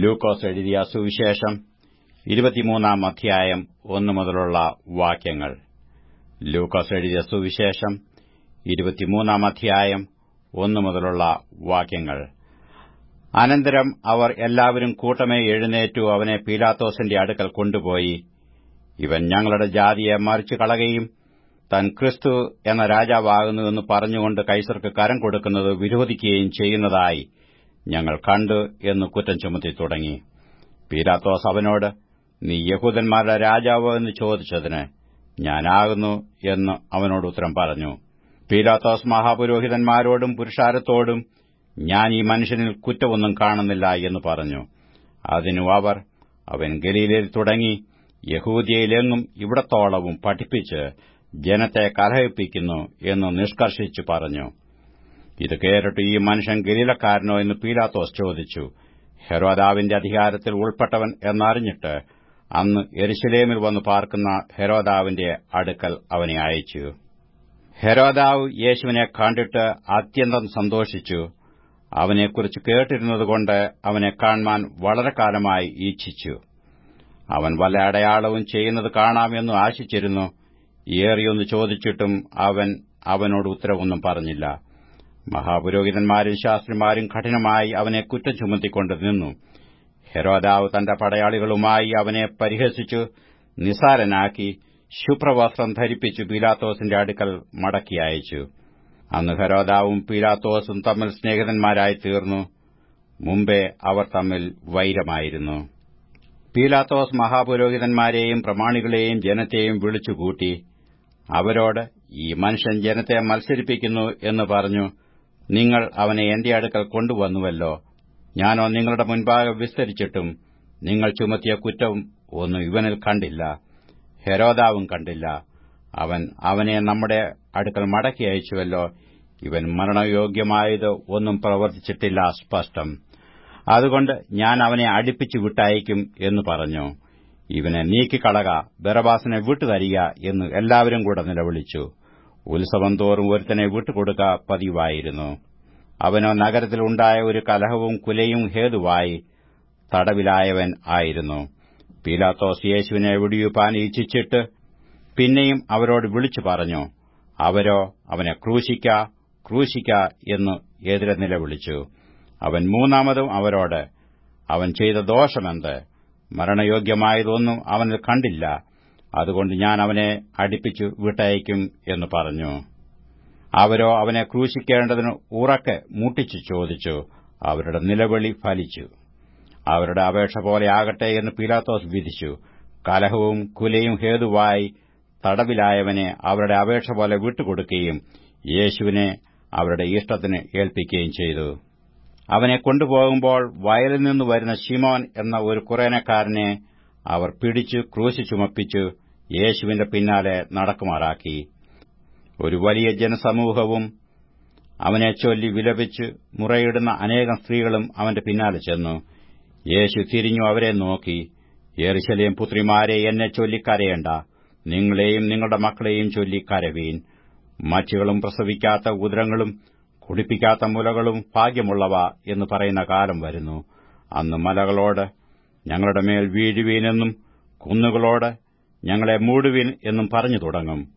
ലൂക്കോസ് എഴുതിയ സുവിശേഷം ഇരുപത്തിമൂന്നാം അധ്യായം ഒന്നു മുതലുള്ള വാക്യങ്ങൾ. ലൂക്കോസ് എഴുതിയ സുവിശേഷം ഇരുപത്തിമൂന്നാം അധ്യായം ഒന്നു മുതലുള്ള വാക്യങ്ങൾ. അനന്തരം അവർ എല്ലാവരും കൂട്ടമേ എഴുന്നേറ്റു അവനെ പീലാത്തോസിന്റെ അടുക്കൽ കൊണ്ടുപോയി. ഇവൻ ഞങ്ങളുടെ ജാതിയെ മറിച്ചു കളകയും താൻ ക്രിസ്തു എന്ന രാജാവാകുന്നുവെന്ന് പറഞ്ഞുകൊണ്ട് കൈസർക്ക് കരം കൊടുക്കുന്നത് വിരോധിക്കുകയും ചെയ്യുന്നതായി ഞങ്ങൾ കണ്ടു എന്ന് കുറ്റം ചുമത്തി തുടങ്ങി. പീരാത്തോസ് അവനോട് നീ യഹൂദന്മാരുടെ രാജാവ് എന്ന് ചോദിച്ചതിന് ഞാനാകുന്നു എന്ന് അവനോട് ഉത്തരം പറഞ്ഞു. പീരാത്തോസ് മഹാപുരോഹിതന്മാരോടും പുരുഷാരത്തോടും ഞാൻ ഈ മനുഷ്യനിൽ കുറ്റമൊന്നും കാണുന്നില്ല എന്ന് പറഞ്ഞു. അതിനു അവർ അവൻ ഗലീലയിൽ തുടങ്ങി യഹൂദിയയിലെങ്ങും ഇവിടത്തോളവും പഠിപ്പിച്ച് ജനത്തെ കലഹിപ്പിക്കുന്നു എന്ന് നിഷ്കർഷിച്ചു പറഞ്ഞു. ഇത് കേട്ടിട്ട് ഈ മനുഷ്യൻ ഗലീലക്കാരനോ എന്ന് പീലാത്തോസ് ചോദിച്ചു. ഹെരോദാവിന്റെ അധികാരത്തിൽ ഉൾപ്പെട്ടവൻ എന്നറിഞ്ഞിട്ട് അന്ന് എരുശലേമിൽ വന്ന് പാർക്കുന്ന ഹെരോദാവിന്റെ അടുക്കൽ അവനെ അയച്ചു. ഹെരോദാവ് യേശുവിനെ കണ്ടിട്ട് അത്യന്തം സന്തോഷിച്ചു. അവനെക്കുറിച്ച് കേട്ടിരുന്നതുകൊണ്ട് അവനെ കാണുവാൻ വളരെ കാലമായി ഈച്ഛിച്ചു. അവൻ വല്ല അടയാളവും ചെയ്യുന്നത് കാണാമെന്ന് ആശിച്ചിരുന്നു. ഏറിയൊന്ന് ചോദിച്ചിട്ടും അവൻ അവനോട് ഉത്തരവൊന്നും പറഞ്ഞില്ല. മഹാപുരോഹിതന്മാരും ശാസ്ത്രിമാരും കഠിനമായി അവനെ കുറ്റം ചുമത്തിക്കൊണ്ട് നിന്നു. ഹെരോദാവ് തന്റെ പടയാളികളുമായി അവനെ പരിഹസിച്ചു നിസാരനാക്കി ശുഭ്രവസ്ത്രം ധരിപ്പിച്ചു പീലാത്തോസിന്റെ അടുക്കൽ മടക്കി അയച്ചു. അന്ന് ഹെരോദാവും പീലാത്തോസും തമ്മിൽ സ്നേഹിതന്മാരായി തീർന്നു. മുമ്പേ അവർ തമ്മിൽ വൈരമായിരുന്നു. പീലാത്തോസ് മഹാപുരോഹിതന്മാരെയും പ്രമാണികളെയും ജനത്തെയും വിളിച്ചുകൂട്ടി അവരോട് ഈ മനുഷ്യൻ ജനത്തെ മത്സരിപ്പിക്കുന്നു എന്ന് പറഞ്ഞു. നിങ്ങൾ അവനെ എന്റെ അടുക്കൽ കൊണ്ടുവന്നുവല്ലോ. ഞാനോ നിങ്ങളുടെ മുൻപാകെ വിസ്തരിച്ചിട്ടും നിങ്ങൾ ചുമത്തിയ കുറ്റം ഒന്നും ഇവനിൽ കണ്ടില്ല. ഹെരോദാവും കണ്ടില്ല. അവൻ അവനെ നമ്മുടെ അടുക്കൽ മടക്കി അയച്ചുവല്ലോ. ഇവൻ മരണയോഗ്യമായത് ഒന്നും പ്രവർത്തിച്ചിട്ടില്ല സ്പഷ്ടം. അതുകൊണ്ട് ഞാൻ അവനെ അടുപ്പിച്ചു വിട്ടയക്കും എന്ന് പറഞ്ഞു. ഇവനെ നീക്കിക്കളക ബറബാസിനെ വിട്ടുതരിക എന്ന് എല്ലാവരും കൂടെ നിലവിളിച്ചു. ഉത്സവം തോറും ഒരുത്തനെ വിട്ടുകൊടുക്ക പതിവായിരുന്നു. അവനോ നഗരത്തിലുണ്ടായ ഒരു കലഹവും കുലയും ഹേതുവായി തടവിലായവൻ ആയിരുന്നു. പീലാത്തോസ് യേശുവിനെ വിടിയുപ്പാൻ ഇച്ഛിച്ചിട്ട് പിന്നെയും അവരോട് വിളിച്ചു പറഞ്ഞു അവരോ അവനെ ക്രൂശിക്ക ക്രൂശിക്ക എന്ന് എതിരെ നിലവിളിച്ചു അവൻ മൂന്നാമതും അവരോട് അവൻ ചെയ്ത ദോഷമെന്ത്? മരണയോഗ്യമായതൊന്നും അവനിൽ കണ്ടില്ല. അതുകൊണ്ട് ഞാൻ അവനെ അടുപ്പിച്ചു വിട്ടയക്കും എന്ന് പറഞ്ഞു. അവരോ അവനെ ക്രൂശിക്കേണ്ടതിന് ഉറക്കെ മുട്ടിച്ചു ചോദിച്ചു. അവരുടെ നിലവിളി ഫലിച്ചു. അവരുടെ അപേക്ഷ പോലെ ആകട്ടെ എന്ന് പീലാത്തോസ് വിധിച്ചു. കലഹവും കുലയും ഹേതുവായി തടവിലായവനെ അവരുടെ അപേക്ഷ പോലെ വിട്ടുകൊടുക്കുകയും യേശുവിനെ അവരുടെ ഇഷ്ടത്തിന് ഏൽപ്പിക്കുകയും ചെയ്തു. അവനെ കൊണ്ടുപോകുമ്പോൾ വയലിൽ നിന്ന് വരുന്ന ഷിമോൻ എന്ന ഒരു കുറേനക്കാരനെ അവർ പിടിച്ച് ക്രൂശി ചുമപ്പിച്ചു യേശുവിന്റെ പിന്നാലെ നടക്കുമാറാക്കി. ഒരു വലിയ ജനസമൂഹവും അവനെ ചൊല്ലി വിലപിച്ച് മുറയിടുന്ന അനേകം സ്ത്രീകളും അവന്റെ പിന്നാലെ ചെന്നു. യേശു തിരിഞ്ഞു അവരെ നോക്കി. യെറുശലേം പുത്രിമാരെ എന്നെ ചൊല്ലിക്കരയേണ്ട നിങ്ങളെയും നിങ്ങളുടെ മക്കളെയും ചൊല്ലിക്കരവീൻ മച്ചുകളും പ്രസവിക്കാത്ത ഉദരങ്ങളും കുടിപ്പിക്കാത്ത മുലകളും ഭാഗ്യമുള്ളവ എന്ന് പറയുന്ന കാലം വരുന്നു. അന്ന് മലകളോട് ഞങ്ങളുടെ മേൽ വീഴുവീനെന്നും കുന്നുകളോട് ഞങ്ങളെ മൂടുവിൻ എന്നും പറഞ്ഞു തുടങ്ങും.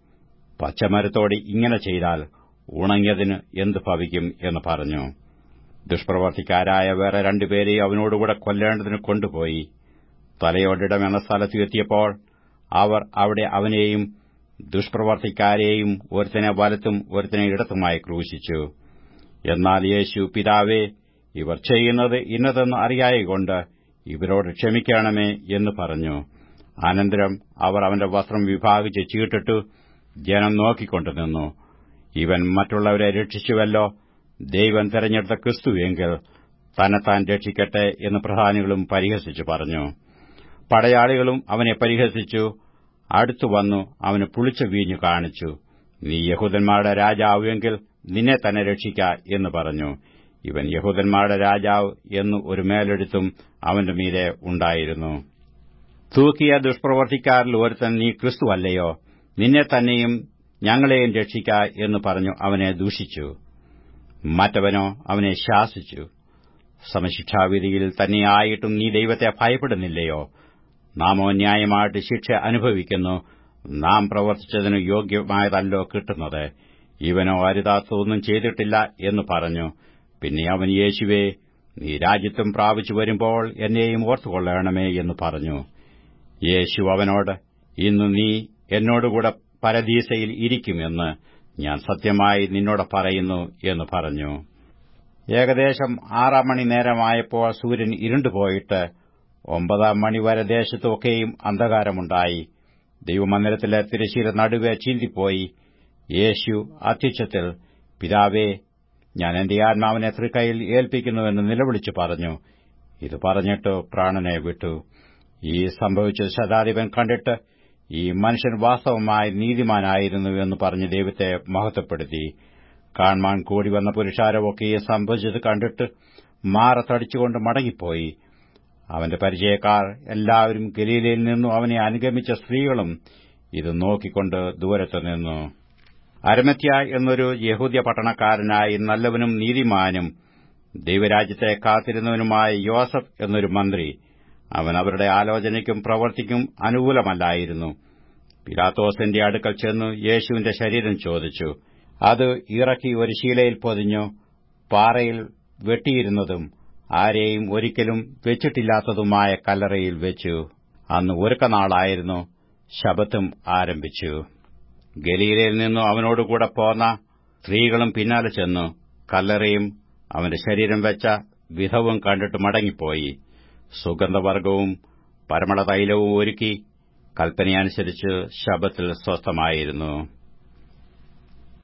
പച്ചമരത്തോട് ഇങ്ങനെ ചെയ്താൽ ഉണങ്ങിയതിന് എന്ത് ഭവിക്കും എന്ന് പറഞ്ഞു. ദുഷ്പ്രവർത്തിക്കാരായ വേറെ രണ്ടുപേരെ അവനോടുകൂടെ കൊല്ലേണ്ടതിന് കൊണ്ടുപോയി. തലയോടിടം എന്ന സ്ഥലത്ത് എത്തിയപ്പോൾ അവർ അവിടെ അവനെയും ദുഷ്പ്രവർത്തിക്കാരെയും ഒരുത്തനെ വലത്തും ഒരുത്തനെ ഇടത്തുമായി ക്രൂശിച്ചു. എന്നാൽ യേശു പിതാവേ ഇവർ ചെയ്യുന്നത് ഇന്നതെന്ന് അറിയായകൊണ്ട് ഇവരോട് ക്ഷമിക്കണമേ എന്ന് പറഞ്ഞു. അനന്തരം അവർ അവന്റെ വസ്ത്രം വിഭാഗിച്ച് ചീട്ടിട്ടു ജനം നോക്കിക്കൊണ്ടു നിന്നു. ഇവൻ മറ്റുള്ളവരെ രക്ഷിച്ചുവല്ലോ. ദൈവം തെരഞ്ഞെടുത്ത ക്രിസ്തുവെങ്കിൽ തന്നെത്താൻ രക്ഷിക്കട്ടെ എന്ന് പ്രധാനികളും പരിഹസിച്ചു പറഞ്ഞു. പടയാളികളും അവനെ പരിഹസിച്ചു. അടുത്തു വന്നു അവന് പുളിച്ച വീഞ്ഞു കാണിച്ചു. നീ യഹൂദന്മാരുടെ രാജാവുമെങ്കിൽ നിന്നെ തന്നെ രക്ഷിക്ക എന്ന് പറഞ്ഞു. ഇവൻ യഹൂദന്മാരുടെ രാജാവ് എന്ന് ഒരു മേലെഴുത്തും അവന്റെ മീതെ ഉണ്ടായിരുന്നു. തൂക്കിയ ദുഷ്പ്രവർത്തിക്കാരിൽ ഒരുത്തൻ നീ ക്രിസ്തുവല്ലയോ നിന്നെ തന്നെയും ഞങ്ങളെയും രക്ഷിക്ക എന്ന് പറഞ്ഞു അവനെ ദൂഷിച്ചു. മറ്റവനോ അവനെ ശാസിച്ചു. സമശിക്ഷാവിധിയിൽ തന്നെയായിട്ടും നീ ദൈവത്തെ ഭയപ്പെടുന്നില്ലയോ? നാമോ ന്യായമായിട്ട് ശിക്ഷ അനുഭവിക്കുന്നു. നാം പ്രവർത്തിച്ചതിനു യോഗ്യമായതല്ലോ കിട്ടുന്നത്. ഇവനോ അരുതാത്തൊന്നും ചെയ്തിട്ടില്ല എന്ന് പറഞ്ഞു. പിന്നെ അവൻ യേശുവേ നീ രാജ്യത്തും പ്രാപിച്ചു വരുമ്പോൾ എന്നെയും ഓർത്തുകൊള്ളണമേ എന്ന് പറഞ്ഞു. യേശു അവനോട് ഇന്ന് നീ എന്നോടുകൂടെ പരദീസയിൽ ഇരിക്കുമെന്ന് ഞാൻ സത്യമായി നിന്നോട് പറയുന്നു എന്ന് പറഞ്ഞു. ഏകദേശം ആറാം മണി നേരമായപ്പോൾ സൂര്യൻ ഇരുണ്ടുപോയിട്ട് ഒമ്പതാം മണിവരെ ദേശത്തൊക്കെയും അന്ധകാരമുണ്ടായി. ദൈവമന്ദിരത്തിലെ തിരശ്ശീല നടുവെ ചീന്തിപ്പോയി. യേശു അത്യുച്ചത്തിൽ പിതാവേ ഞാൻ എന്റെ ആത്മാവിനെ തൃക്കൈയിൽ ഏൽപ്പിക്കുന്നുവെന്ന് നിലവിളിച്ചു പറഞ്ഞു. ഇത് പറഞ്ഞിട്ട് പ്രാണനെ വിട്ടു. ഈ സംഭവിച്ച ശതാധിപൻ കണ്ടിട്ട് ഈ മനുഷ്യൻ വാസ്തവമായി നീതിമാനായിരുന്നു എന്ന് പറഞ്ഞ് ദൈവത്തെ മഹത്വപ്പെടുത്തി. കാൺമാൻ കൂടി വന്ന പുരുഷാരമൊക്കെ ഈ സംഭവിച്ചത് കണ്ടിട്ട് മാറത്തടിച്ചുകൊണ്ട് മടങ്ങിപ്പോയി. അവന്റെ പരിചയക്കാർ എല്ലാവരും ഗലീലയിൽ നിന്നും അവനെ അനുഗമിച്ച സ്ത്രീകളും ഇത് നോക്കിക്കൊണ്ട് ദൂരത്തു നിന്നു. അരമത്യ എന്നൊരു യഹൂദ്യ പട്ടണക്കാരനായി നല്ലവനും നീതിമാനും ദൈവരാജ്യത്തെ കാത്തിരുന്നവനുമായ യോസഫ് എന്നൊരു മന്ത്രി അവൻ അവരുടെ ആലോചനയ്ക്കും പ്രവർത്തിക്കും അനുകൂലമല്ലായിരുന്നു. പിലാത്തോസിന്റെ അടുക്കൽ ചെന്നു യേശുവിന്റെ ശരീരം ചോദിച്ചു. അത് ഇറക്കി ഒരു ശീലയിൽ പൊതിഞ്ഞു പാറയിൽ വെട്ടിയിരുന്നതും ആരെയും ഒരിക്കലും വെച്ചിട്ടില്ലാത്തതുമായ കല്ലറയിൽ വെച്ചു. അന്ന് ഒരുക്കനാളായിരുന്നു ശബത്തും ആരംഭിച്ചു. ഗലീലയിൽ നിന്നു അവനോടുകൂടെ പോന്ന സ്ത്രീകളും പിന്നാലെ ചെന്നു. കല്ലറയും അവന്റെ ശരീരം വെച്ച വിധവും കണ്ടിട്ട് മടങ്ങിപ്പോയി. സുഗന്ധവർഗവും പരമളതൈലവും ഒരുക്കി കൽപ്പനയനുസരിച്ച് ശബത്തിൽ സ്വസ്ഥമായിരുന്നു.